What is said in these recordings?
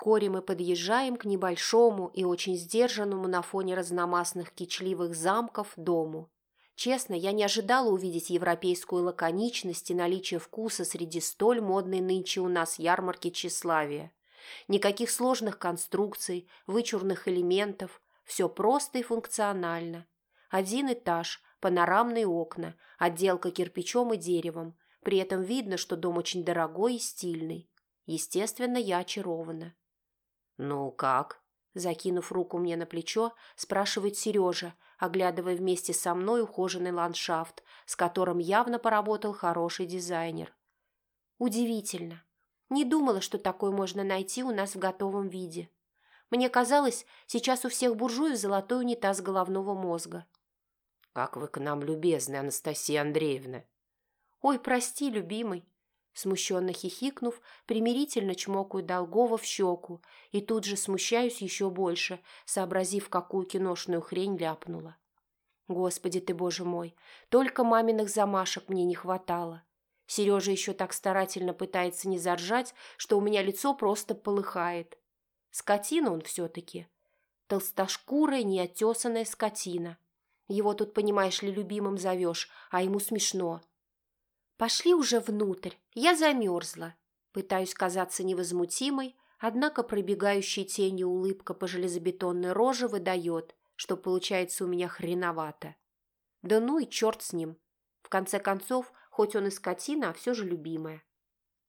Вскоре мы подъезжаем к небольшому и очень сдержанному на фоне разномастных кичливых замков дому. Честно, я не ожидала увидеть европейскую лаконичность и наличие вкуса среди столь модной нынче у нас ярмарки тщеславия. Никаких сложных конструкций, вычурных элементов, все просто и функционально. Один этаж, панорамные окна, отделка кирпичом и деревом. При этом видно, что дом очень дорогой и стильный. Естественно, я очарована. «Ну как?» Закинув руку мне на плечо, спрашивает Сережа, оглядывая вместе со мной ухоженный ландшафт, с которым явно поработал хороший дизайнер. Удивительно. Не думала, что такое можно найти у нас в готовом виде. Мне казалось, сейчас у всех буржуев золотой унитаз головного мозга. «Как вы к нам любезны, Анастасия Андреевна!» «Ой, прости, любимый!» Смущенно хихикнув, примирительно чмокаю Долгова в щеку и тут же смущаюсь еще больше, сообразив, какую киношную хрень ляпнула. Господи ты, боже мой, только маминых замашек мне не хватало. Сережа еще так старательно пытается не заржать, что у меня лицо просто полыхает. Скотина он все-таки. Толстошкурая, неотесанная скотина. Его тут, понимаешь ли, любимым зовешь, а ему смешно. «Пошли уже внутрь, я замерзла». Пытаюсь казаться невозмутимой, однако пробегающая тенью улыбка по железобетонной роже выдает, что получается у меня хреновато. Да ну и черт с ним. В конце концов, хоть он и скотина, а все же любимая.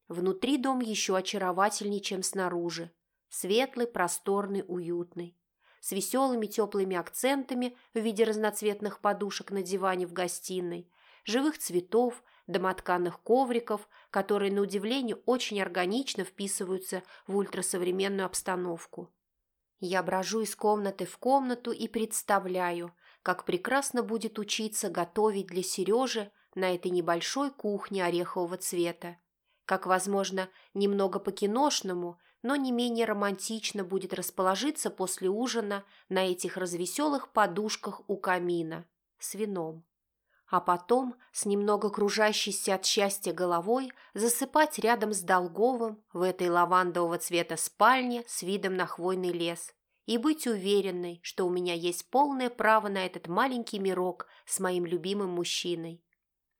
Внутри дом еще очаровательнее, чем снаружи. Светлый, просторный, уютный. С веселыми теплыми акцентами в виде разноцветных подушек на диване в гостиной, живых цветов, домотканных ковриков, которые, на удивление, очень органично вписываются в ультрасовременную обстановку. Я брожу из комнаты в комнату и представляю, как прекрасно будет учиться готовить для Сережи на этой небольшой кухне орехового цвета. Как, возможно, немного по-киношному, но не менее романтично будет расположиться после ужина на этих развеселых подушках у камина с вином а потом с немного кружащейся от счастья головой засыпать рядом с Долговым в этой лавандового цвета спальне с видом на хвойный лес и быть уверенной, что у меня есть полное право на этот маленький мирок с моим любимым мужчиной.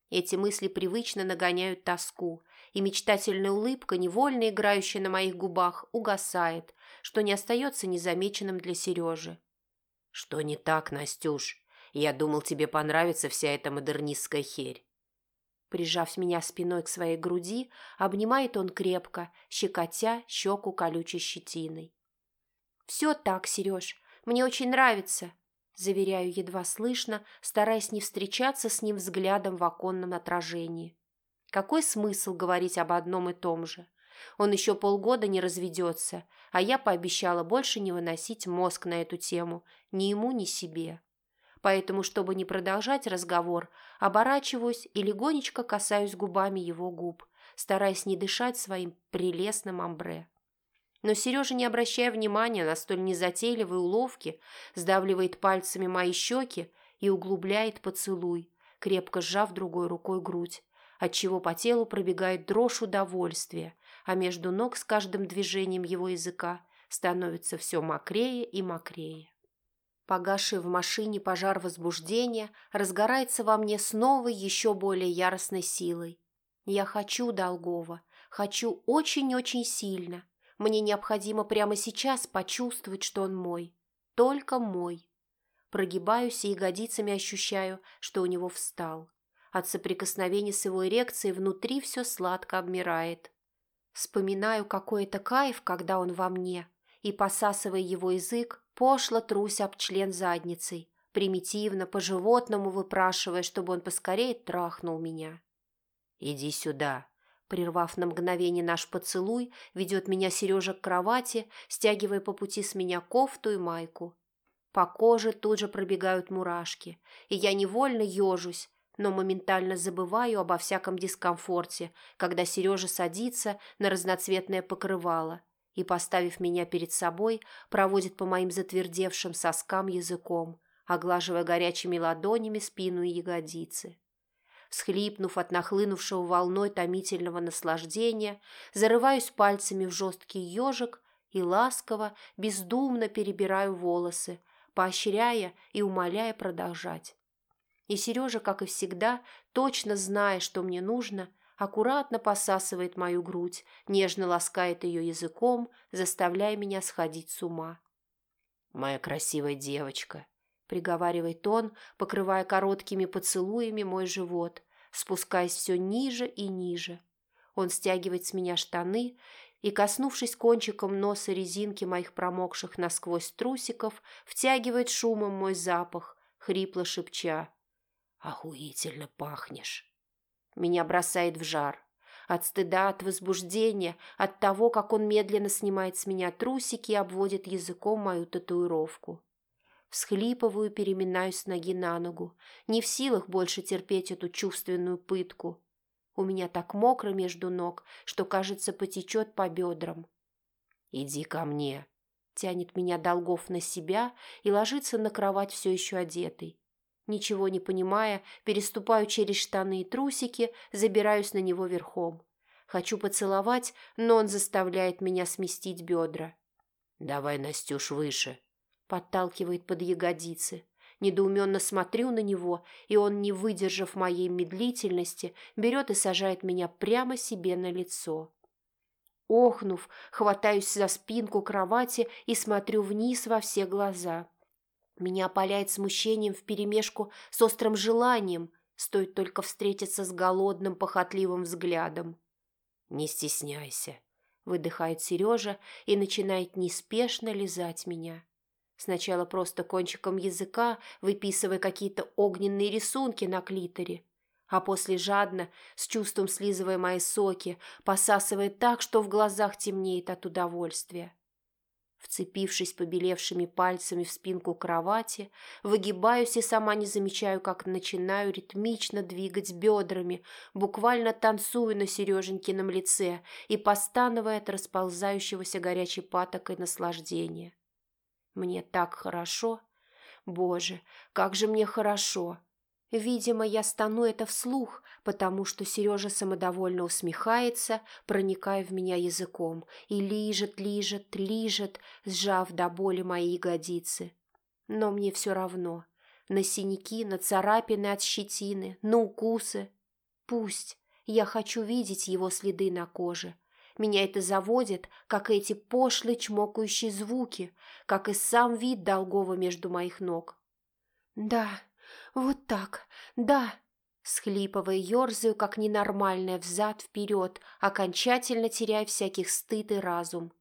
Эти мысли привычно нагоняют тоску, и мечтательная улыбка, невольно играющая на моих губах, угасает, что не остается незамеченным для Сережи. «Что не так, Настюш?» Я думал, тебе понравится вся эта модернистская херь. Прижав меня спиной к своей груди, обнимает он крепко, щекотя щеку колючей щетиной. «Все так, Сереж, мне очень нравится», – заверяю едва слышно, стараясь не встречаться с ним взглядом в оконном отражении. Какой смысл говорить об одном и том же? Он еще полгода не разведется, а я пообещала больше не выносить мозг на эту тему ни ему, ни себе поэтому, чтобы не продолжать разговор, оборачиваюсь и легонечко касаюсь губами его губ, стараясь не дышать своим прелестным амбре. Но Сережа, не обращая внимания на столь незатейливые уловки, сдавливает пальцами мои щеки и углубляет поцелуй, крепко сжав другой рукой грудь, отчего по телу пробегает дрожь удовольствия, а между ног с каждым движением его языка становится все мокрее и мокрее. Погасший в машине пожар возбуждения разгорается во мне с новой, еще более яростной силой. Я хочу Долгова, хочу очень-очень сильно. Мне необходимо прямо сейчас почувствовать, что он мой. Только мой. Прогибаюсь и ягодицами ощущаю, что у него встал. От соприкосновения с его эрекцией внутри все сладко обмирает. Вспоминаю, какой это кайф, когда он во мне, и, посасывая его язык, Пошло трусь об член задницей, примитивно, по-животному выпрашивая, чтобы он поскорее трахнул меня. «Иди сюда», Прервав на мгновение наш поцелуй, ведет меня Сережа к кровати, стягивая по пути с меня кофту и майку. По коже тут же пробегают мурашки, и я невольно ежусь, но моментально забываю обо всяком дискомфорте, когда Сережа садится на разноцветное покрывало и, поставив меня перед собой, проводит по моим затвердевшим соскам языком, оглаживая горячими ладонями спину и ягодицы. Схлипнув от нахлынувшего волной томительного наслаждения, зарываюсь пальцами в жесткий ежик и ласково, бездумно перебираю волосы, поощряя и умоляя продолжать. И Сережа, как и всегда, точно зная, что мне нужно, аккуратно посасывает мою грудь, нежно ласкает ее языком, заставляя меня сходить с ума. «Моя красивая девочка», — приговаривает он, покрывая короткими поцелуями мой живот, спускаясь все ниже и ниже. Он стягивает с меня штаны и, коснувшись кончиком носа резинки моих промокших насквозь трусиков, втягивает шумом мой запах, хрипло шепча. «Охуительно пахнешь!» Меня бросает в жар. От стыда, от возбуждения, от того, как он медленно снимает с меня трусики и обводит языком мою татуировку. Всхлипываю, переминаюсь с ноги на ногу, не в силах больше терпеть эту чувственную пытку. У меня так мокро между ног, что, кажется, потечет по бедрам. «Иди ко мне», — тянет меня Долгов на себя и ложится на кровать все еще одетый. Ничего не понимая, переступаю через штаны и трусики, забираюсь на него верхом. Хочу поцеловать, но он заставляет меня сместить бедра. «Давай, Настюш, выше», — подталкивает под ягодицы. Недоуменно смотрю на него, и он, не выдержав моей медлительности, берет и сажает меня прямо себе на лицо. Охнув, хватаюсь за спинку кровати и смотрю вниз во все глаза. Меня опаляет смущением вперемешку с острым желанием, стоит только встретиться с голодным, похотливым взглядом. «Не стесняйся», — выдыхает Сережа и начинает неспешно лизать меня. Сначала просто кончиком языка, выписывая какие-то огненные рисунки на клиторе, а после жадно, с чувством слизывая мои соки, посасывая так, что в глазах темнеет от удовольствия. Вцепившись побелевшими пальцами в спинку кровати, выгибаюсь и сама не замечаю, как начинаю ритмично двигать бедрами, буквально танцую на Сереженькином лице и постановая от расползающегося горячей патокой наслаждения. Мне так хорошо. Боже, как же мне хорошо. Видимо, я стану это вслух, потому что Сережа самодовольно усмехается, проникая в меня языком, и лижет, лижет, лижет, сжав до боли мои ягодицы. Но мне все равно. На синяки, на царапины от щетины, на укусы. Пусть. Я хочу видеть его следы на коже. Меня это заводит, как эти пошлые чмокающие звуки, как и сам вид долгого между моих ног. «Да», вот так, да!» Схлипывая, ерзаю, как ненормальная, взад-вперед, окончательно теряя всяких стыд и разум.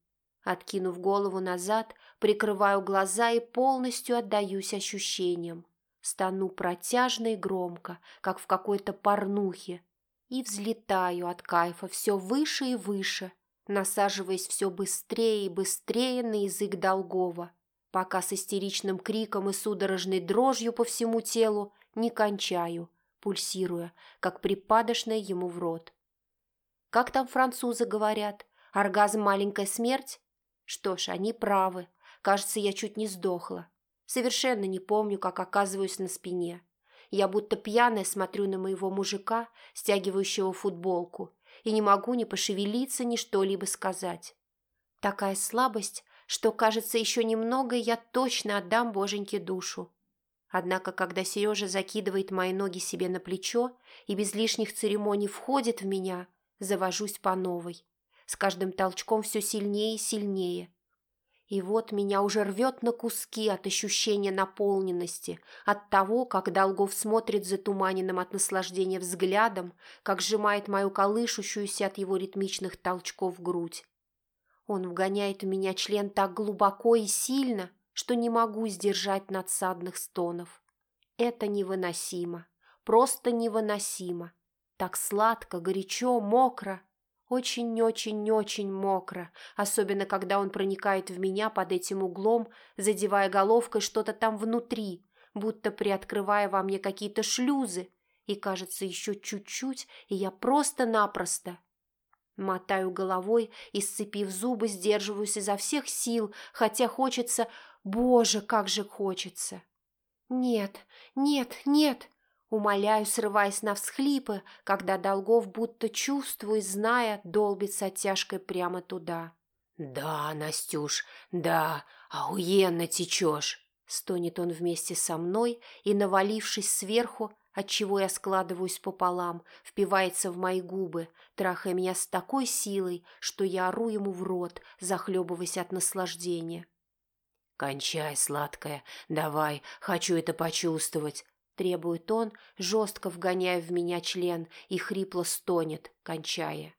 Откинув голову назад, прикрываю глаза и полностью отдаюсь ощущениям. Стану протяжно и громко, как в какой-то порнухе, и взлетаю от кайфа все выше и выше, насаживаясь все быстрее и быстрее на язык долгого пока с истеричным криком и судорожной дрожью по всему телу не кончаю, пульсируя, как припадочная ему в рот. Как там французы говорят? Оргазм – маленькая смерть? Что ж, они правы. Кажется, я чуть не сдохла. Совершенно не помню, как оказываюсь на спине. Я будто пьяная смотрю на моего мужика, стягивающего футболку, и не могу ни пошевелиться, ни что-либо сказать. Такая слабость, что, кажется, еще немного, я точно отдам боженьке душу. Однако, когда Сережа закидывает мои ноги себе на плечо и без лишних церемоний входит в меня, завожусь по новой. С каждым толчком все сильнее и сильнее. И вот меня уже рвет на куски от ощущения наполненности, от того, как Долгов смотрит затуманенным от наслаждения взглядом, как сжимает мою колышущуюся от его ритмичных толчков грудь. Он вгоняет в меня член так глубоко и сильно, что не могу сдержать надсадных стонов. Это невыносимо, просто невыносимо. Так сладко, горячо, мокро. Очень-очень-очень мокро, особенно когда он проникает в меня под этим углом, задевая головкой что-то там внутри, будто приоткрывая во мне какие-то шлюзы. И кажется, еще чуть-чуть, и я просто-напросто Мотаю головой и, сцепив зубы, сдерживаюсь изо всех сил, хотя хочется... Боже, как же хочется! Нет, нет, нет! Умоляю, срываясь на всхлипы, когда Долгов, будто чувствуя, зная, долбится оттяжкой прямо туда. «Да, Настюш, да, охуенно течешь!» Стонет он вместе со мной и, навалившись сверху, отчего я складываюсь пополам, впивается в мои губы, трахая меня с такой силой, что я ору ему в рот, захлебываясь от наслаждения. «Кончай, сладкая, давай, хочу это почувствовать», — требует он, жестко вгоняя в меня член и хрипло стонет, кончая.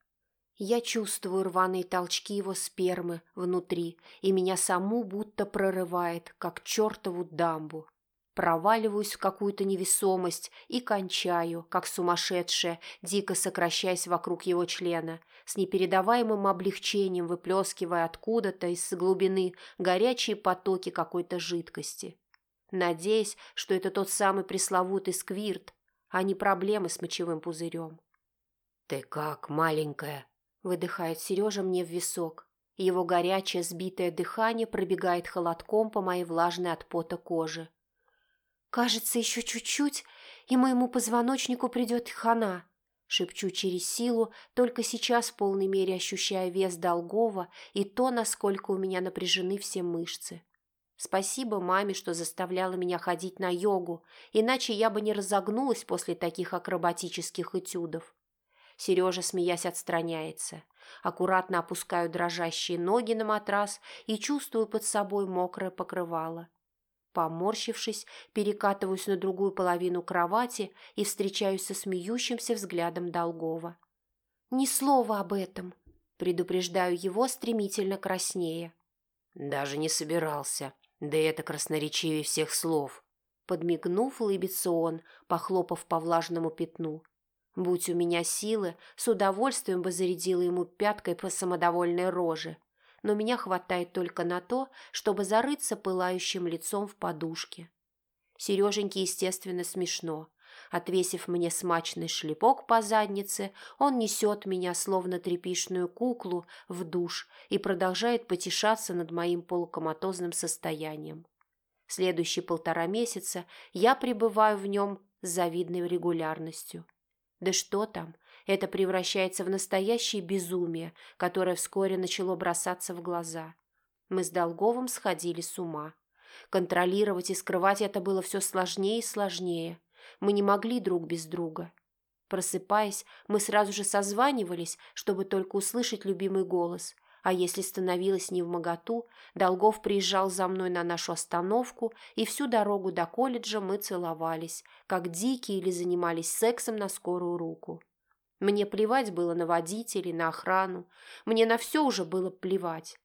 Я чувствую рваные толчки его спермы внутри, и меня саму будто прорывает, как чертову дамбу. Проваливаюсь в какую-то невесомость и кончаю, как сумасшедшая, дико сокращаясь вокруг его члена, с непередаваемым облегчением выплескивая откуда-то из глубины горячие потоки какой-то жидкости. Надеясь, что это тот самый пресловутый сквирт, а не проблемы с мочевым пузырем. «Ты как, маленькая?» – выдыхает Сережа мне в висок. Его горячее сбитое дыхание пробегает холодком по моей влажной от пота коже – «Кажется, еще чуть-чуть, и моему позвоночнику придет хана», шепчу через силу, только сейчас в полной мере ощущая вес долгого и то, насколько у меня напряжены все мышцы. Спасибо маме, что заставляла меня ходить на йогу, иначе я бы не разогнулась после таких акробатических этюдов. Сережа, смеясь, отстраняется. Аккуратно опускаю дрожащие ноги на матрас и чувствую под собой мокрое покрывало. Поморщившись, перекатываюсь на другую половину кровати и встречаюсь со смеющимся взглядом Долгова. «Ни слова об этом!» – предупреждаю его стремительно краснее. «Даже не собирался. Да это красноречивее всех слов!» Подмигнув, улыбится он, похлопав по влажному пятну. Будь у меня силы, с удовольствием бы зарядила ему пяткой по самодовольной роже – но меня хватает только на то, чтобы зарыться пылающим лицом в подушке. Сереженьке, естественно, смешно. Отвесив мне смачный шлепок по заднице, он несет меня, словно тряпишную куклу, в душ и продолжает потешаться над моим полукоматозным состоянием. Следующие полтора месяца я пребываю в нем с завидной регулярностью. Да что там, это превращается в настоящее безумие, которое вскоре начало бросаться в глаза. Мы с Долговым сходили с ума. Контролировать и скрывать это было все сложнее и сложнее. Мы не могли друг без друга. Просыпаясь, мы сразу же созванивались, чтобы только услышать любимый голос. А если становилось не в моготу, Долгов приезжал за мной на нашу остановку, и всю дорогу до колледжа мы целовались, как дикие или занимались сексом на скорую руку. Мне плевать было на водителей, на охрану. Мне на все уже было плевать.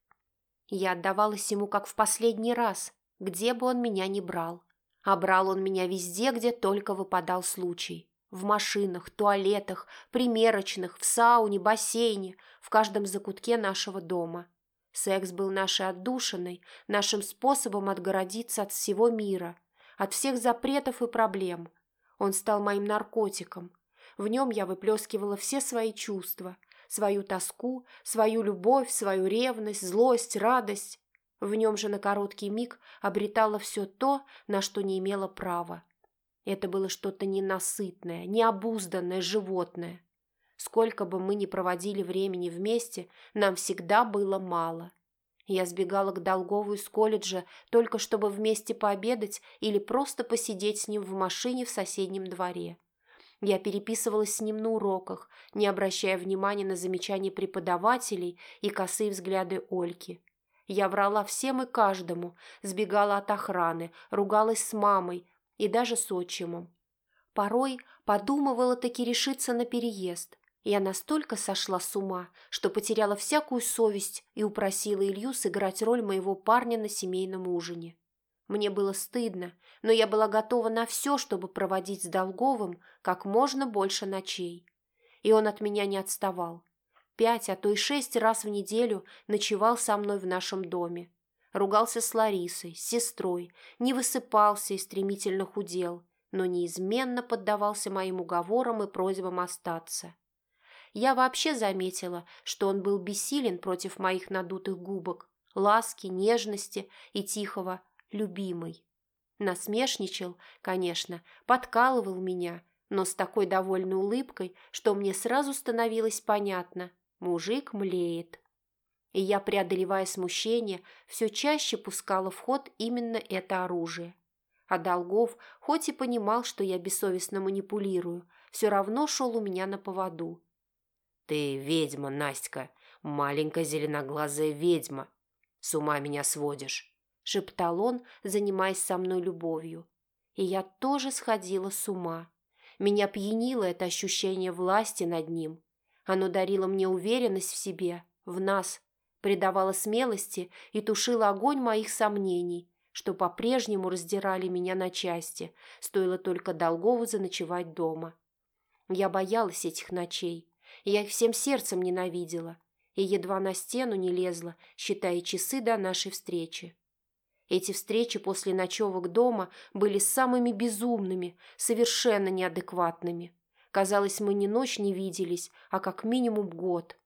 Я отдавалась ему как в последний раз, где бы он меня ни брал. А брал он меня везде, где только выпадал случай. В машинах, туалетах, примерочных, в сауне, бассейне, в каждом закутке нашего дома. Секс был нашей отдушиной, нашим способом отгородиться от всего мира, от всех запретов и проблем. Он стал моим наркотиком, в нем я выплескивала все свои чувства, свою тоску, свою любовь, свою ревность, злость, радость. В нем же на короткий миг обретала все то, на что не имела права. Это было что-то ненасытное, необузданное животное. Сколько бы мы ни проводили времени вместе, нам всегда было мало. Я сбегала к Долгову из колледжа только чтобы вместе пообедать или просто посидеть с ним в машине в соседнем дворе. Я переписывалась с ним на уроках, не обращая внимания на замечания преподавателей и косые взгляды Ольки. Я врала всем и каждому, сбегала от охраны, ругалась с мамой и даже с отчимом. Порой подумывала таки решиться на переезд. Я настолько сошла с ума, что потеряла всякую совесть и упросила Илью сыграть роль моего парня на семейном ужине. Мне было стыдно, но я была готова на все, чтобы проводить с Долговым как можно больше ночей. И он от меня не отставал. Пять, а то и шесть раз в неделю ночевал со мной в нашем доме. Ругался с Ларисой, с сестрой, не высыпался и стремительно худел, но неизменно поддавался моим уговорам и просьбам остаться. Я вообще заметила, что он был бессилен против моих надутых губок, ласки, нежности и тихого любимый. Насмешничал, конечно, подкалывал меня, но с такой довольной улыбкой, что мне сразу становилось понятно – мужик млеет. и я, преодолевая смущение, все чаще пускала в ход именно это оружие. А Долгов, хоть и понимал, что я бессовестно манипулирую, все равно шел у меня на поводу. «Ты ведьма, Настя, маленькая зеленоглазая ведьма. С ума меня сводишь», — шептал он, занимаясь со мной любовью. И я тоже сходила с ума. Меня пьянило это ощущение власти над ним. Оно дарило мне уверенность в себе, в нас, придавало смелости и тушило огонь моих сомнений, что по-прежнему раздирали меня на части, стоило только Долгову заночевать дома. Я боялась этих ночей, я их всем сердцем ненавидела и едва на стену не лезла, считая часы до нашей встречи. Эти встречи после ночевок дома были самыми безумными, совершенно неадекватными. Казалось, мы ни ночь не виделись, а как минимум год.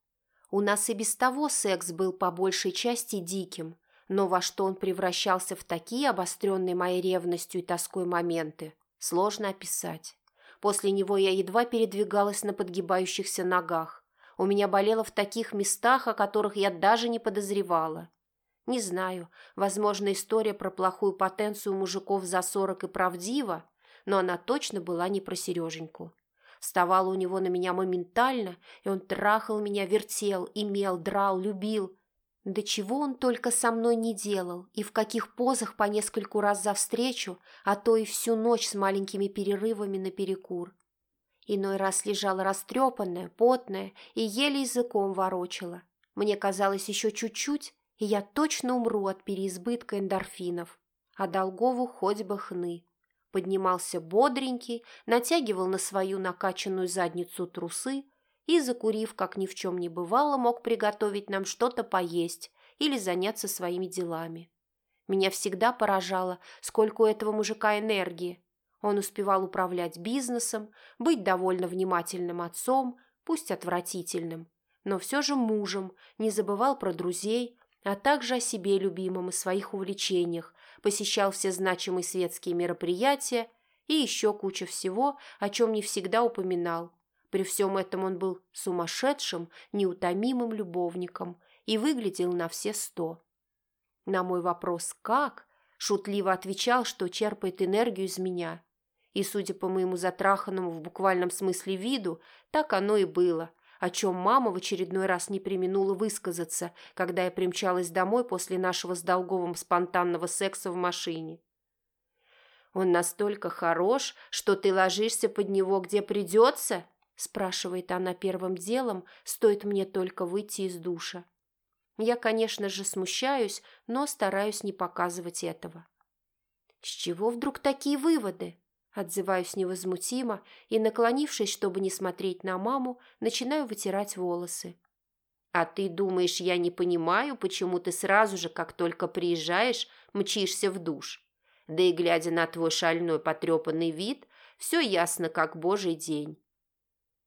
У нас и без того секс был по большей части диким, но во что он превращался в такие обостренные моей ревностью и тоской моменты, сложно описать. После него я едва передвигалась на подгибающихся ногах. У меня болело в таких местах, о которых я даже не подозревала. Не знаю, возможно, история про плохую потенцию мужиков за сорок и правдива, но она точно была не про Сереженьку. Вставала у него на меня моментально, и он трахал меня, вертел, имел, драл, любил. Да чего он только со мной не делал, и в каких позах по нескольку раз за встречу, а то и всю ночь с маленькими перерывами на перекур. Иной раз лежала растрепанная, потная и еле языком ворочала. Мне казалось еще чуть-чуть, и я точно умру от переизбытка эндорфинов. А Долгову хоть бы хны. Поднимался бодренький, натягивал на свою накачанную задницу трусы и, закурив, как ни в чем не бывало, мог приготовить нам что-то поесть или заняться своими делами. Меня всегда поражало, сколько у этого мужика энергии. Он успевал управлять бизнесом, быть довольно внимательным отцом, пусть отвратительным, но все же мужем, не забывал про друзей, а также о себе любимом и своих увлечениях, посещал все значимые светские мероприятия и еще куча всего, о чем не всегда упоминал. При всем этом он был сумасшедшим, неутомимым любовником и выглядел на все сто. На мой вопрос «как?» шутливо отвечал, что черпает энергию из меня. И, судя по моему затраханному в буквальном смысле виду, так оно и было – о чем мама в очередной раз не применула высказаться, когда я примчалась домой после нашего с Долговым спонтанного секса в машине. «Он настолько хорош, что ты ложишься под него, где придется?» спрашивает она первым делом, стоит мне только выйти из душа. Я, конечно же, смущаюсь, но стараюсь не показывать этого. С чего вдруг такие выводы? Отзываюсь невозмутимо и, наклонившись, чтобы не смотреть на маму, начинаю вытирать волосы. «А ты думаешь, я не понимаю, почему ты сразу же, как только приезжаешь, мчишься в душ? Да и глядя на твой шальной потрепанный вид, все ясно, как божий день».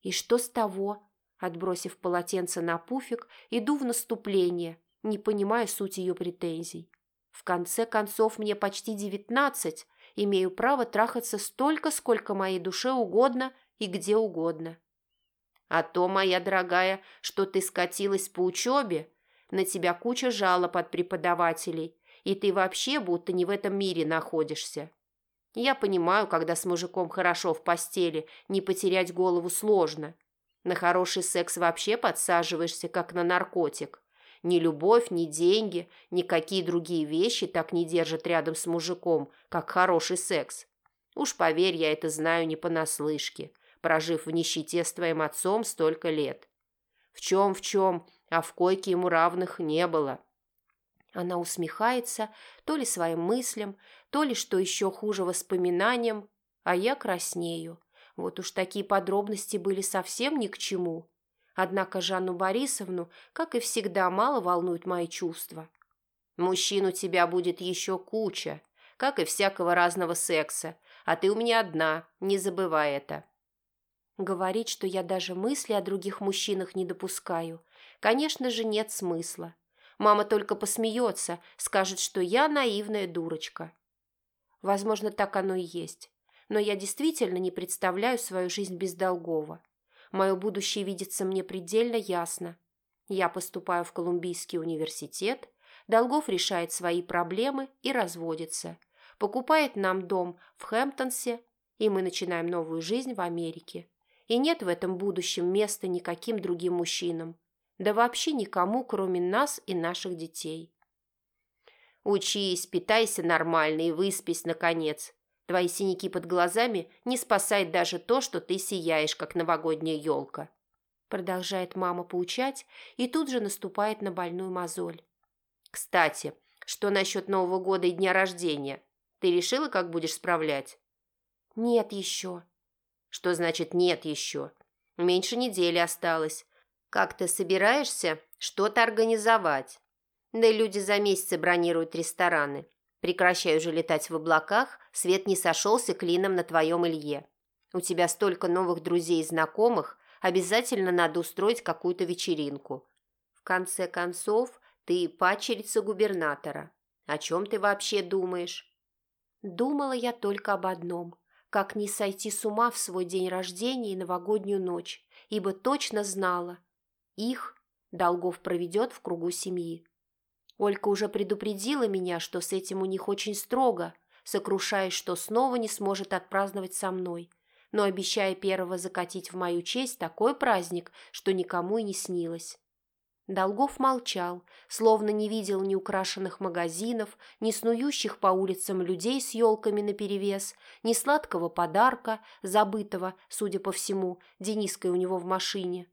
«И что с того?» Отбросив полотенце на пуфик, иду в наступление, не понимая суть ее претензий. В конце концов, мне почти девятнадцать, имею право трахаться столько, сколько моей душе угодно и где угодно. А то, моя дорогая, что ты скатилась по учебе, на тебя куча жалоб от преподавателей, и ты вообще будто не в этом мире находишься. Я понимаю, когда с мужиком хорошо в постели, не потерять голову сложно. На хороший секс вообще подсаживаешься, как на наркотик. Ни любовь, ни деньги, никакие другие вещи так не держат рядом с мужиком, как хороший секс. Уж поверь, я это знаю не понаслышке, прожив в нищете с твоим отцом столько лет. В чем, в чем, а в койке ему равных не было. Она усмехается, то ли своим мыслям, то ли, что еще хуже, воспоминаниям, а я краснею. Вот уж такие подробности были совсем ни к чему. Однако Жанну Борисовну, как и всегда, мало волнуют мои чувства. Мужчин у тебя будет еще куча, как и всякого разного секса, а ты у меня одна, не забывай это. Говорить, что я даже мысли о других мужчинах не допускаю, конечно же, нет смысла. Мама только посмеется, скажет, что я наивная дурочка. Возможно, так оно и есть. Но я действительно не представляю свою жизнь без Долгова. Мое будущее видится мне предельно ясно. Я поступаю в Колумбийский университет, Долгов решает свои проблемы и разводится. Покупает нам дом в Хэмптонсе, и мы начинаем новую жизнь в Америке. И нет в этом будущем места никаким другим мужчинам. Да вообще никому, кроме нас и наших детей. Учись, питайся нормально и выспись, наконец. Твои синяки под глазами не спасает даже то, что ты сияешь, как новогодняя елка. Продолжает мама поучать и тут же наступает на больную мозоль. Кстати, что насчет Нового года и дня рождения? Ты решила, как будешь справлять? Нет еще. Что значит «нет еще»? Меньше недели осталось. Как ты собираешься что-то организовать? Да и люди за месяцы бронируют рестораны. Прекращай уже летать в облаках, свет не сошелся клином на твоем Илье. У тебя столько новых друзей и знакомых, обязательно надо устроить какую-то вечеринку. В конце концов, ты пачерица губернатора. О чем ты вообще думаешь? Думала я только об одном как не сойти с ума в свой день рождения и новогоднюю ночь, ибо точно знала, их Долгов проведет в кругу семьи. Олька уже предупредила меня, что с этим у них очень строго, сокрушаясь, что снова не сможет отпраздновать со мной, но обещая первого закатить в мою честь такой праздник, что никому и не снилось. Долгов молчал, словно не видел ни украшенных магазинов, ни снующих по улицам людей с елками наперевес, ни сладкого подарка, забытого, судя по всему, Дениской у него в машине.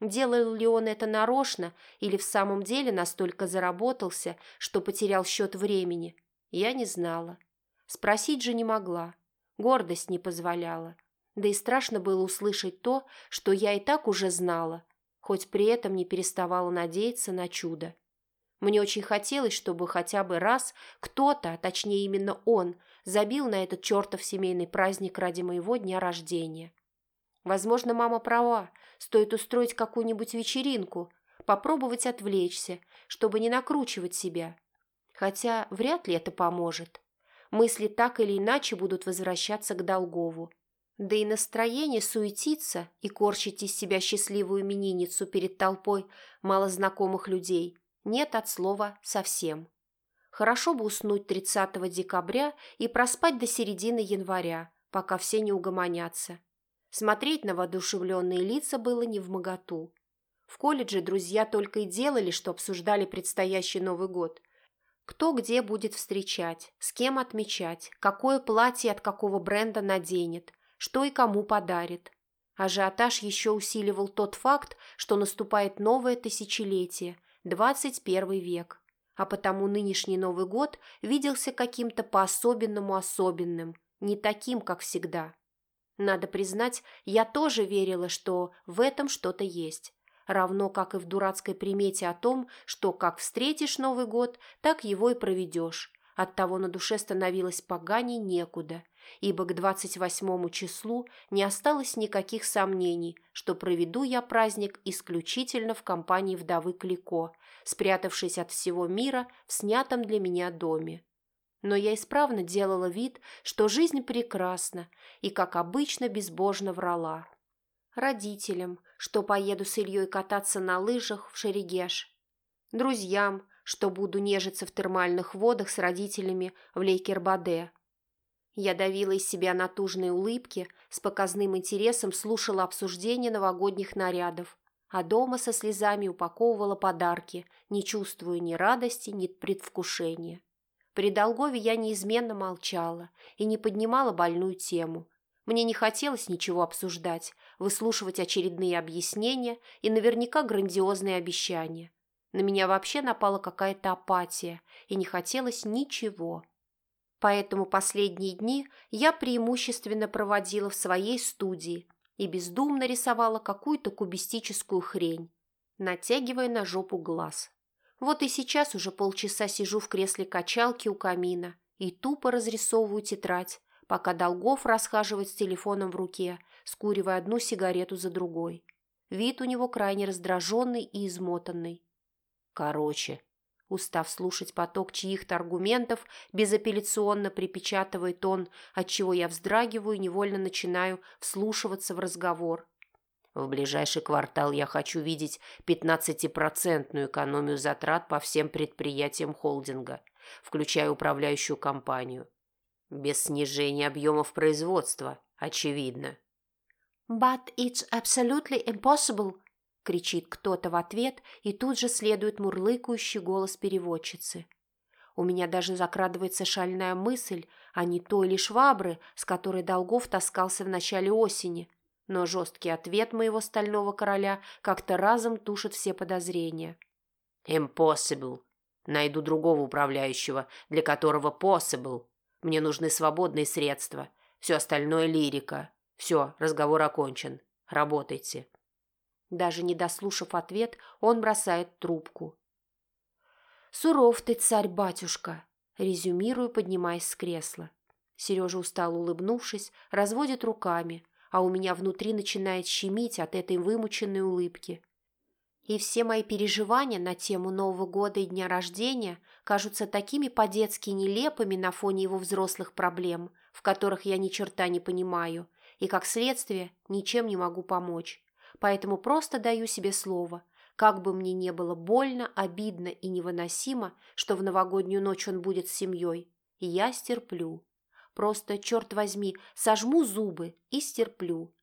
Делал ли он это нарочно или в самом деле настолько заработался, что потерял счет времени, я не знала. Спросить же не могла, гордость не позволяла. Да и страшно было услышать то, что я и так уже знала – хоть при этом не переставала надеяться на чудо. Мне очень хотелось, чтобы хотя бы раз кто-то, а точнее именно он, забил на этот чертов семейный праздник ради моего дня рождения. Возможно, мама права, стоит устроить какую-нибудь вечеринку, попробовать отвлечься, чтобы не накручивать себя. Хотя вряд ли это поможет. Мысли так или иначе будут возвращаться к Долгову. Да и настроение суетиться и корчить из себя счастливую именинницу перед толпой малознакомых людей нет от слова совсем. Хорошо бы уснуть 30 декабря и проспать до середины января, пока все не угомонятся. Смотреть на воодушевленные лица было не в моготу. В колледже друзья только и делали, что обсуждали предстоящий Новый год. Кто где будет встречать, с кем отмечать, какое платье от какого бренда наденет, что и кому подарит. Ажиотаж еще усиливал тот факт, что наступает новое тысячелетие, 21 век, а потому нынешний Новый год виделся каким-то по-особенному особенным, не таким, как всегда. Надо признать, я тоже верила, что в этом что-то есть, равно как и в дурацкой примете о том, что как встретишь Новый год, так его и проведешь. Оттого на душе становилось поганей некуда – ибо к 28 числу не осталось никаких сомнений, что проведу я праздник исключительно в компании вдовы Клико, спрятавшись от всего мира в снятом для меня доме. Но я исправно делала вид, что жизнь прекрасна, и, как обычно, безбожно врала. Родителям, что поеду с Ильей кататься на лыжах в Шерегеш. Друзьям, что буду нежиться в термальных водах с родителями в Лейкербаде. Я давила из себя натужные улыбки, с показным интересом слушала обсуждение новогодних нарядов, а дома со слезами упаковывала подарки, не чувствуя ни радости, ни предвкушения. При Долгове я неизменно молчала и не поднимала больную тему. Мне не хотелось ничего обсуждать, выслушивать очередные объяснения и наверняка грандиозные обещания. На меня вообще напала какая-то апатия, и не хотелось ничего – Поэтому последние дни я преимущественно проводила в своей студии и бездумно рисовала какую-то кубистическую хрень, натягивая на жопу глаз. Вот и сейчас уже полчаса сижу в кресле качалки у камина и тупо разрисовываю тетрадь, пока Долгов расхаживает с телефоном в руке, скуривая одну сигарету за другой. Вид у него крайне раздраженный и измотанный. «Короче, Устав слушать поток чьих-то аргументов, безапелляционно припечатывает он, отчего я вздрагиваю и невольно начинаю вслушиваться в разговор. В ближайший квартал я хочу видеть 15-процентную экономию затрат по всем предприятиям холдинга, включая управляющую компанию. Без снижения объемов производства, очевидно. «But it's absolutely impossible!» – кричит кто-то в ответ, и тут же следует мурлыкающий голос переводчицы. У меня даже закрадывается шальная мысль, а не той ли швабры, с которой Долгов таскался в начале осени. Но жесткий ответ моего стального короля как-то разом тушит все подозрения. «Impossible. Найду другого управляющего, для которого possible. Мне нужны свободные средства. Все остальное лирика. Все, разговор окончен. Работайте». Даже не дослушав ответ, он бросает трубку. «Суров ты, царь-батюшка!» – резюмирую, поднимаясь с кресла. Сережа, устало улыбнувшись, разводит руками, а у меня внутри начинает щемить от этой вымученной улыбки. И все мои переживания на тему Нового года и дня рождения кажутся такими по-детски нелепыми на фоне его взрослых проблем, в которых я ни черта не понимаю, и, как следствие, ничем не могу помочь. Поэтому просто даю себе слово – как бы мне не было больно, обидно и невыносимо, что в новогоднюю ночь он будет с семьей, я стерплю. Просто, черт возьми, сожму зубы и стерплю.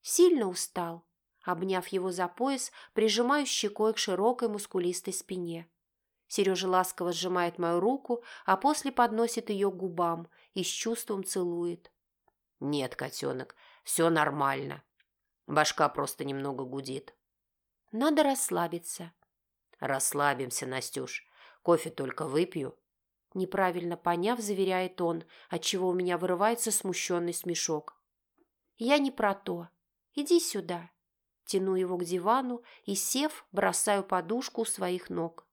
Сильно устал. Обняв его за пояс, прижимаю щекой к широкой мускулистой спине. Сережа ласково сжимает мою руку, а после подносит ее к губам и с чувством целует. «Нет, котенок, все нормально. Башка просто немного гудит». Надо расслабиться. Расслабимся, Настюш. Кофе только выпью. Неправильно поняв, заверяет он, отчего у меня вырывается смущенный смешок. Я не про то. Иди сюда. Тяну его к дивану и, сев, бросаю подушку у своих ног.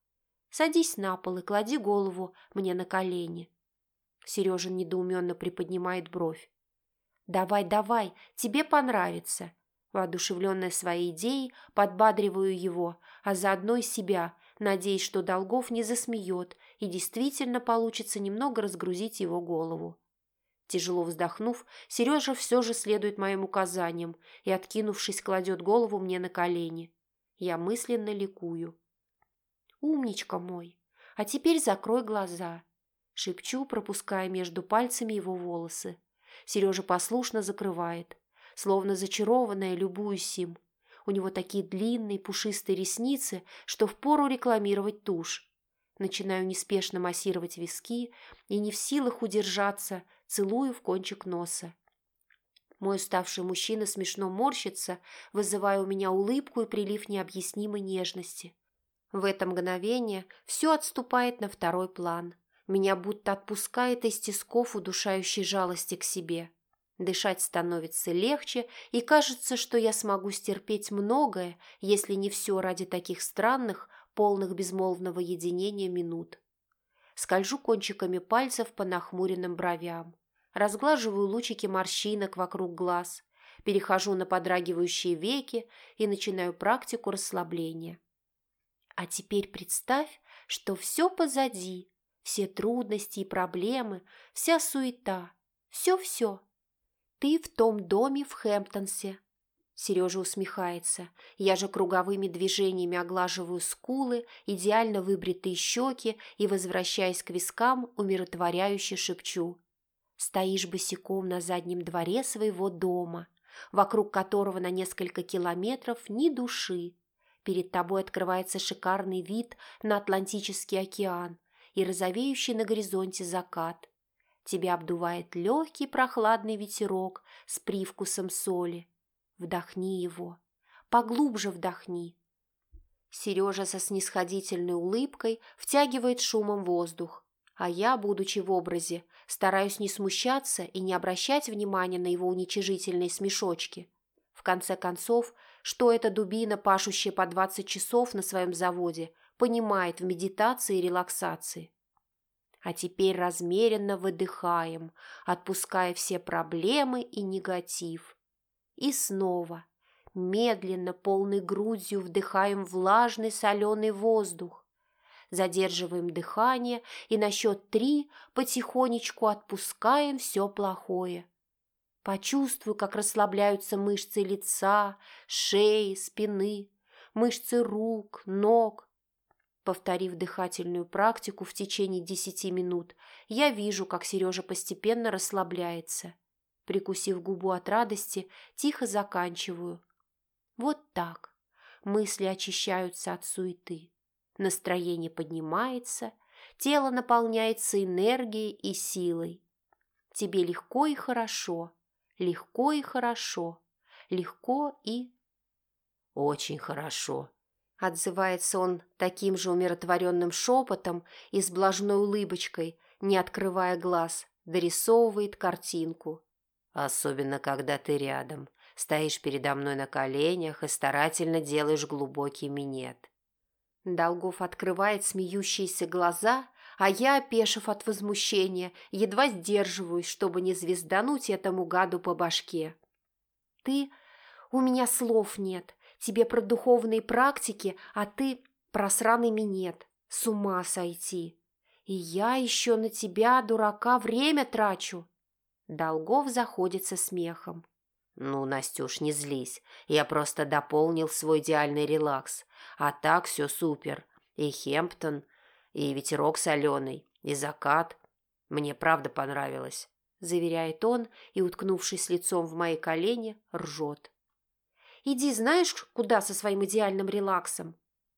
Садись на пол и клади голову мне на колени. Сережа недоуменно приподнимает бровь. «Давай, давай, тебе понравится. Воодушевленная своей идеей, подбадриваю его, а заодно и себя, надеясь, что Долгов не засмеет и действительно получится немного разгрузить его голову. Тяжело вздохнув, Сережа все же следует моим указаниям и, откинувшись, кладет голову мне на колени. Я мысленно ликую. «Умничка мой! А теперь закрой глаза!» Шепчу, пропуская между пальцами его волосы. Сережа послушно закрывает словно зачарованная, любуюсь им. У него такие длинные пушистые ресницы, что впору рекламировать тушь. Начинаю неспешно массировать виски и не в силах удержаться, целую в кончик носа. Мой уставший мужчина смешно морщится, вызывая у меня улыбку и прилив необъяснимой нежности. В это мгновение все отступает на второй план. Меня будто отпускает из тисков удушающей жалости к себе. Дышать становится легче, и кажется, что я смогу стерпеть многое, если не все ради таких странных, полных безмолвного единения минут. Скольжу кончиками пальцев по нахмуренным бровям, разглаживаю лучики морщинок вокруг глаз, перехожу на подрагивающие веки и начинаю практику расслабления. А теперь представь, что все позади, все трудности и проблемы, вся суета, все-все – ты в том доме в Хэмптонсе. Сережа усмехается. Я же круговыми движениями оглаживаю скулы, идеально выбритые щеки и, возвращаясь к вискам, умиротворяюще шепчу. Стоишь босиком на заднем дворе своего дома, вокруг которого на несколько километров ни души. Перед тобой открывается шикарный вид на Атлантический океан и розовеющий на горизонте закат – Тебя обдувает легкий прохладный ветерок с привкусом соли. Вдохни его. Поглубже вдохни. Сережа со снисходительной улыбкой втягивает шумом воздух, а я, будучи в образе, стараюсь не смущаться и не обращать внимания на его уничижительные смешочки. В конце концов, что эта дубина, пашущая по 20 часов на своем заводе, понимает в медитации и релаксации. А теперь размеренно выдыхаем, отпуская все проблемы и негатив. И снова, медленно, полной грудью вдыхаем влажный соленый воздух. Задерживаем дыхание и на счет три потихонечку отпускаем все плохое. Почувствую, как расслабляются мышцы лица, шеи, спины, мышцы рук, ног. Повторив дыхательную практику в течение десяти минут, я вижу, как Сережа постепенно расслабляется. Прикусив губу от радости, тихо заканчиваю. Вот так. Мысли очищаются от суеты. Настроение поднимается, тело наполняется энергией и силой. Тебе легко и хорошо легко и хорошо, легко и... «Очень хорошо», — отзывается он таким же умиротворенным шепотом и с блажной улыбочкой, не открывая глаз, дорисовывает картинку. «Особенно, когда ты рядом, стоишь передо мной на коленях и старательно делаешь глубокий минет». Долгов открывает смеющиеся глаза а я, опешив от возмущения, едва сдерживаюсь, чтобы не звездануть этому гаду по башке. «Ты... У меня слов нет. Тебе про духовные практики, а ты про сраный минет. С ума сойти. И я еще на тебя, дурака, время трачу». Долгов заходится смехом. «Ну, Настюш, не злись. Я просто дополнил свой идеальный релакс. А так все супер. И Хемптон, и ветерок соленый, и закат. Мне правда понравилось», – заверяет он и, уткнувшись лицом в мои колени, ржет. «Иди знаешь, куда со своим идеальным релаксом?»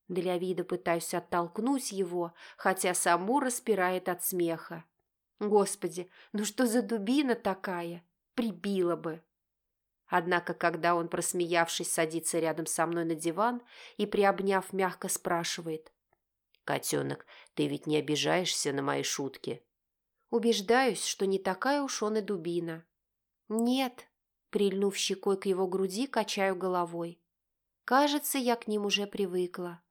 Для вида пытаюсь оттолкнуть его, хотя саму распирает от смеха. «Господи, ну что за дубина такая? Прибила бы!» Однако, когда он, просмеявшись, садится рядом со мной на диван и, приобняв, мягко спрашивает. «Котенок, ты ведь не обижаешься на мои шутки?» Убеждаюсь, что не такая уж он и дубина. «Нет», — прильнув щекой к его груди, качаю головой. «Кажется, я к ним уже привыкла».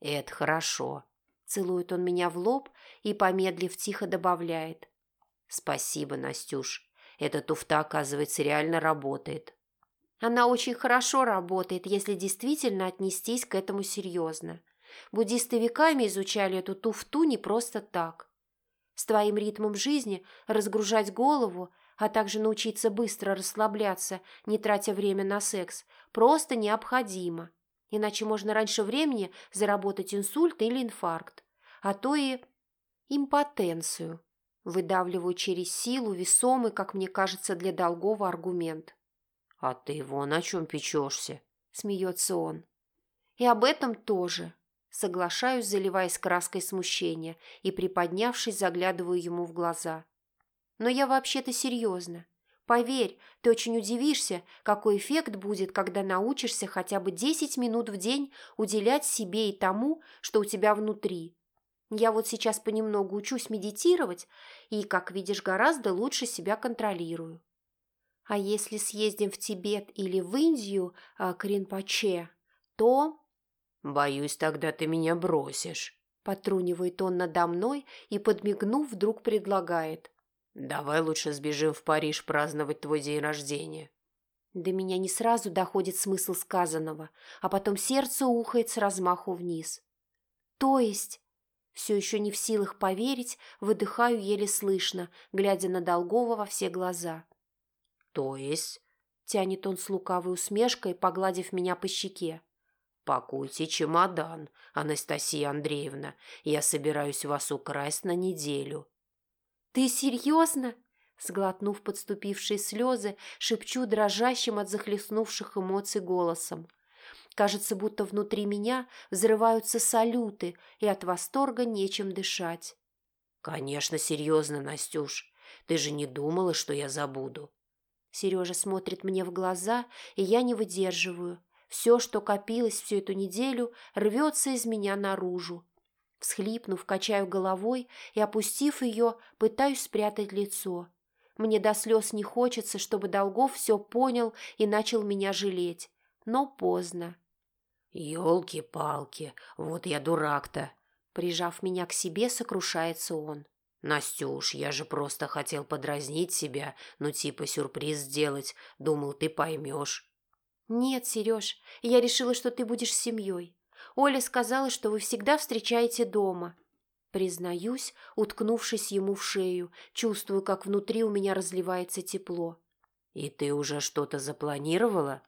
«Это хорошо», — целует он меня в лоб и, помедлив, тихо добавляет. «Спасибо, Настюш. Эта туфта, оказывается, реально работает». Она очень хорошо работает, если действительно отнестись к этому серьезно. Буддисты веками изучали эту туфту не просто так. С твоим ритмом жизни разгружать голову, а также научиться быстро расслабляться, не тратя время на секс, просто необходимо. Иначе можно раньше времени заработать инсульт или инфаркт, а то и импотенцию. Выдавливаю через силу весомый, как мне кажется, для долгого аргумент. «А ты вон о чем печешься?» – смеется он. «И об этом тоже», Соглашаюсь, заливаясь краской смущения, и, приподнявшись, заглядываю ему в глаза. «Но я вообще-то серьезно. Поверь, ты очень удивишься, какой эффект будет, когда научишься хотя бы 10 минут в день уделять себе и тому, что у тебя внутри. Я вот сейчас понемногу учусь медитировать и, как видишь, гораздо лучше себя контролирую. А если съездим в Тибет или в Индию, а, к Ринпоче, то «Боюсь, тогда ты меня бросишь», – потрунивает он надо мной и, подмигнув, вдруг предлагает. «Давай лучше сбежим в Париж праздновать твой день рождения». До меня не сразу доходит смысл сказанного, а потом сердце ухает с размаху вниз. То есть... Все еще не в силах поверить, выдыхаю еле слышно, глядя на Долгова во все глаза. «То есть?» – тянет он с лукавой усмешкой, погладив меня по щеке. «Пакуйте чемодан, Анастасия Андреевна. Я собираюсь вас украсть на неделю». «Ты серьезно?» Сглотнув подступившие слезы, шепчу дрожащим от захлестнувших эмоций голосом. Кажется, будто внутри меня взрываются салюты, и от восторга нечем дышать. «Конечно, серьезно, Настюш. Ты же не думала, что я забуду?» Сережа смотрит мне в глаза, и я не выдерживаю. Все, что копилось всю эту неделю, рвется из меня наружу. Всхлипнув, качаю головой и, опустив ее, пытаюсь спрятать лицо. Мне до слез не хочется, чтобы Долгов все понял и начал меня жалеть. Но поздно. «Елки-палки, вот я дурак-то!» Прижав меня к себе, сокрушается он. «Настюш, я же просто хотел подразнить себя, ну типа сюрприз сделать. Думал, ты поймешь». «Нет, Сереж, я решила, что ты будешь с семьей. Оля сказала, что вы всегда встречаете дома». Признаюсь, уткнувшись ему в шею, чувствую, как внутри у меня разливается тепло. «И ты уже что-то запланировала?»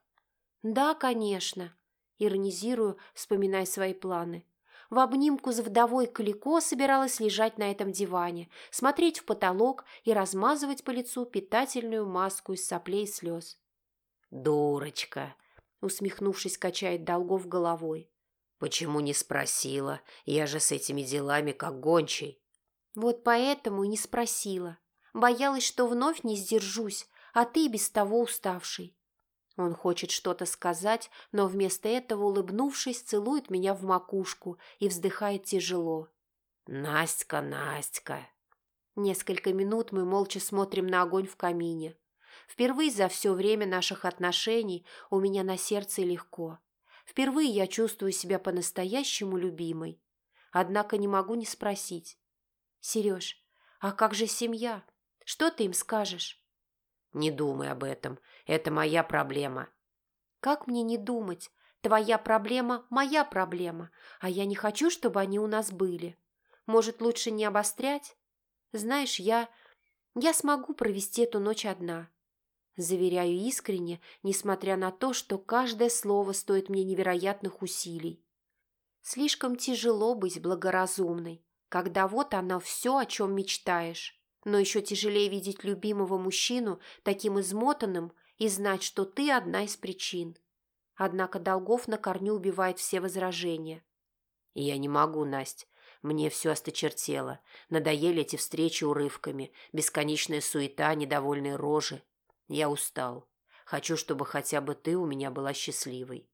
«Да, конечно», – иронизирую, вспоминая свои планы. В обнимку с вдовой Калико собиралась лежать на этом диване, смотреть в потолок и размазывать по лицу питательную маску из соплей и слез. «Дурочка!» – усмехнувшись, качает Долгов головой. «Почему не спросила? Я же с этими делами как гончий». «Вот поэтому и не спросила. Боялась, что вновь не сдержусь, а ты без того уставший. Он хочет что-то сказать, но вместо этого, улыбнувшись, целует меня в макушку и вздыхает тяжело. «Настя, Настя!» Несколько минут мы молча смотрим на огонь в камине. Впервые за все время наших отношений у меня на сердце легко. Впервые я чувствую себя по-настоящему любимой. Однако не могу не спросить. «Сереж, а как же семья? Что ты им скажешь?» «Не думай об этом. Это моя проблема». «Как мне не думать? Твоя проблема – моя проблема, а я не хочу, чтобы они у нас были. Может, лучше не обострять? Знаешь, я... я смогу провести эту ночь одна». Заверяю искренне, несмотря на то, что каждое слово стоит мне невероятных усилий. Слишком тяжело быть благоразумной, когда вот оно все, о чем мечтаешь. Но еще тяжелее видеть любимого мужчину таким измотанным и знать, что ты одна из причин. Однако Долгов на корню убивает все возражения. «Я не могу, Насть. Мне все осточертело. Надоели эти встречи урывками, бесконечная суета, недовольные рожи. Я устал. Хочу, чтобы хотя бы ты у меня была счастливой».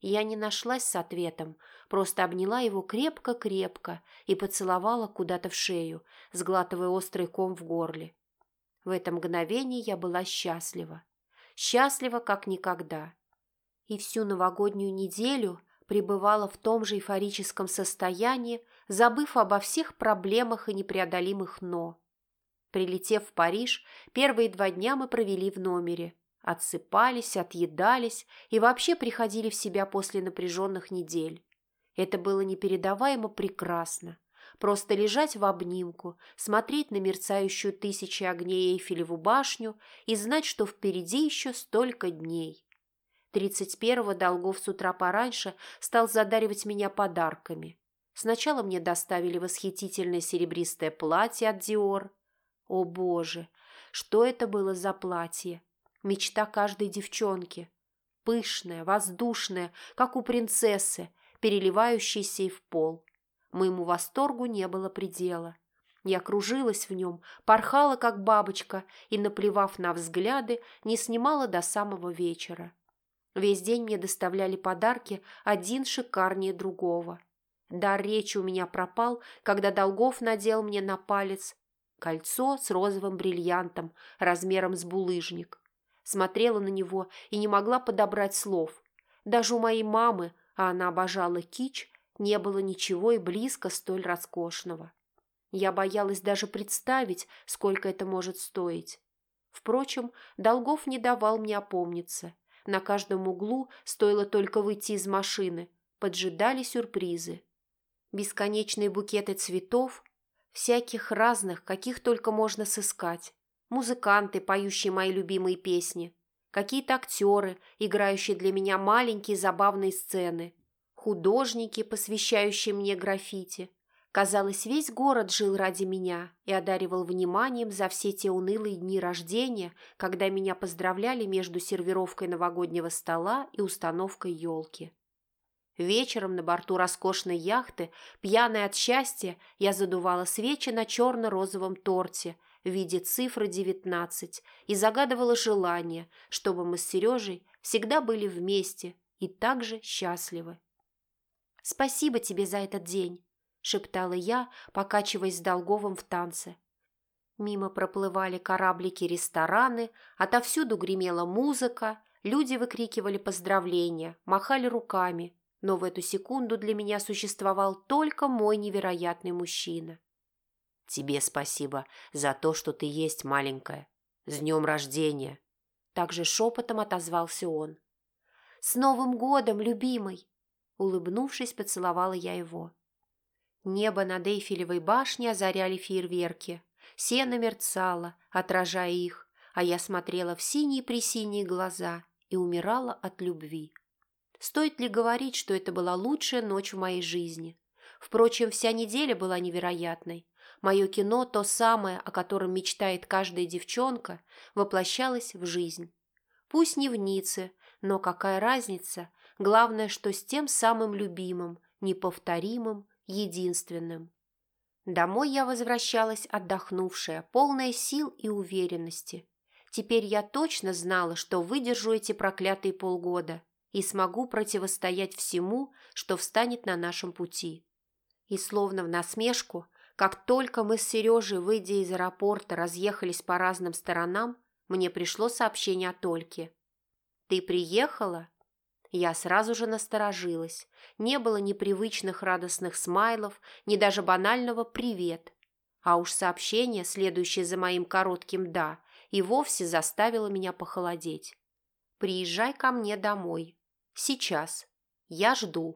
Я не нашлась с ответом, просто обняла его крепко-крепко и поцеловала куда-то в шею, сглатывая острый ком в горле. В это мгновение я была счастлива. Счастлива, как никогда. И всю новогоднюю неделю пребывала в том же эйфорическом состоянии, забыв обо всех проблемах и непреодолимых «но». Прилетев в Париж, первые два дня мы провели в номере – Отсыпались, отъедались и вообще приходили в себя после напряженных недель. Это было непередаваемо прекрасно. Просто лежать в обнимку, смотреть на мерцающую тысячи огней Эйфелеву башню и знать, что впереди еще столько дней. Тридцать первого Долгов с утра пораньше стал задаривать меня подарками. Сначала мне доставили восхитительное серебристое платье от Диор. О боже, что это было за платье! Мечта каждой девчонки. Пышная, воздушная, как у принцессы, переливающаяся и в пол. Моему восторгу не было предела. Я кружилась в нем, порхала, как бабочка, и, наплевав на взгляды, не снимала до самого вечера. Весь день мне доставляли подарки, один шикарнее другого. Дар речи у меня пропал, когда Долгов надел мне на палец кольцо с розовым бриллиантом размером с булыжник смотрела на него и не могла подобрать слов. Даже у моей мамы, а она обожала кич, не было ничего и близко столь роскошного. Я боялась даже представить, сколько это может стоить. Впрочем, Долгов не давал мне опомниться. На каждом углу, стоило только выйти из машины, поджидали сюрпризы. Бесконечные букеты цветов, всяких разных, каких только можно сыскать музыканты, поющие мои любимые песни, какие-то актеры, играющие для меня маленькие забавные сцены, художники, посвящающие мне граффити. Казалось, весь город жил ради меня и одаривал вниманием за все те унылые дни рождения, когда меня поздравляли между сервировкой новогоднего стола и установкой елки. Вечером на борту роскошной яхты, пьяная от счастья, я задувала свечи на черно-розовом торте – в виде цифры 19 и загадывала желание, чтобы мы с Сережей всегда были вместе и также счастливы. «Спасибо тебе за этот день», – шептала я, покачиваясь с Долговым в танце. Мимо проплывали кораблики-рестораны, отовсюду гремела музыка, люди выкрикивали поздравления, махали руками, но в эту секунду для меня существовал только мой невероятный мужчина. Тебе спасибо за то, что ты есть, маленькая. С днем рождения!» Также шепотом отозвался он. «С Новым годом, любимый!» Улыбнувшись, поцеловала я его. Небо над Эйфелевой башней озаряли фейерверки. Сено мерцало, отражая их, а я смотрела в синие-пресиние глаза и умирала от любви. Стоит ли говорить, что это была лучшая ночь в моей жизни? Впрочем, вся неделя была невероятной. Мое кино, то самое, о котором мечтает каждая девчонка, воплощалось в жизнь. Пусть не в Ницце, но какая разница? Главное, что с тем самым любимым, неповторимым, единственным. Домой я возвращалась отдохнувшая, полная сил и уверенности. Теперь я точно знала, что выдержу эти проклятые полгода и смогу противостоять всему, что встанет на нашем пути. И словно в насмешку, как только мы с Сережей, выйдя из аэропорта, разъехались по разным сторонам, мне пришло сообщение от Ольки. «Ты приехала?» Я сразу же насторожилась. Не было ни привычных радостных смайлов, ни даже банального «привет». А уж сообщение, следующее за моим коротким «да», и вовсе заставило меня похолодеть. «Приезжай ко мне домой. Сейчас. Я жду».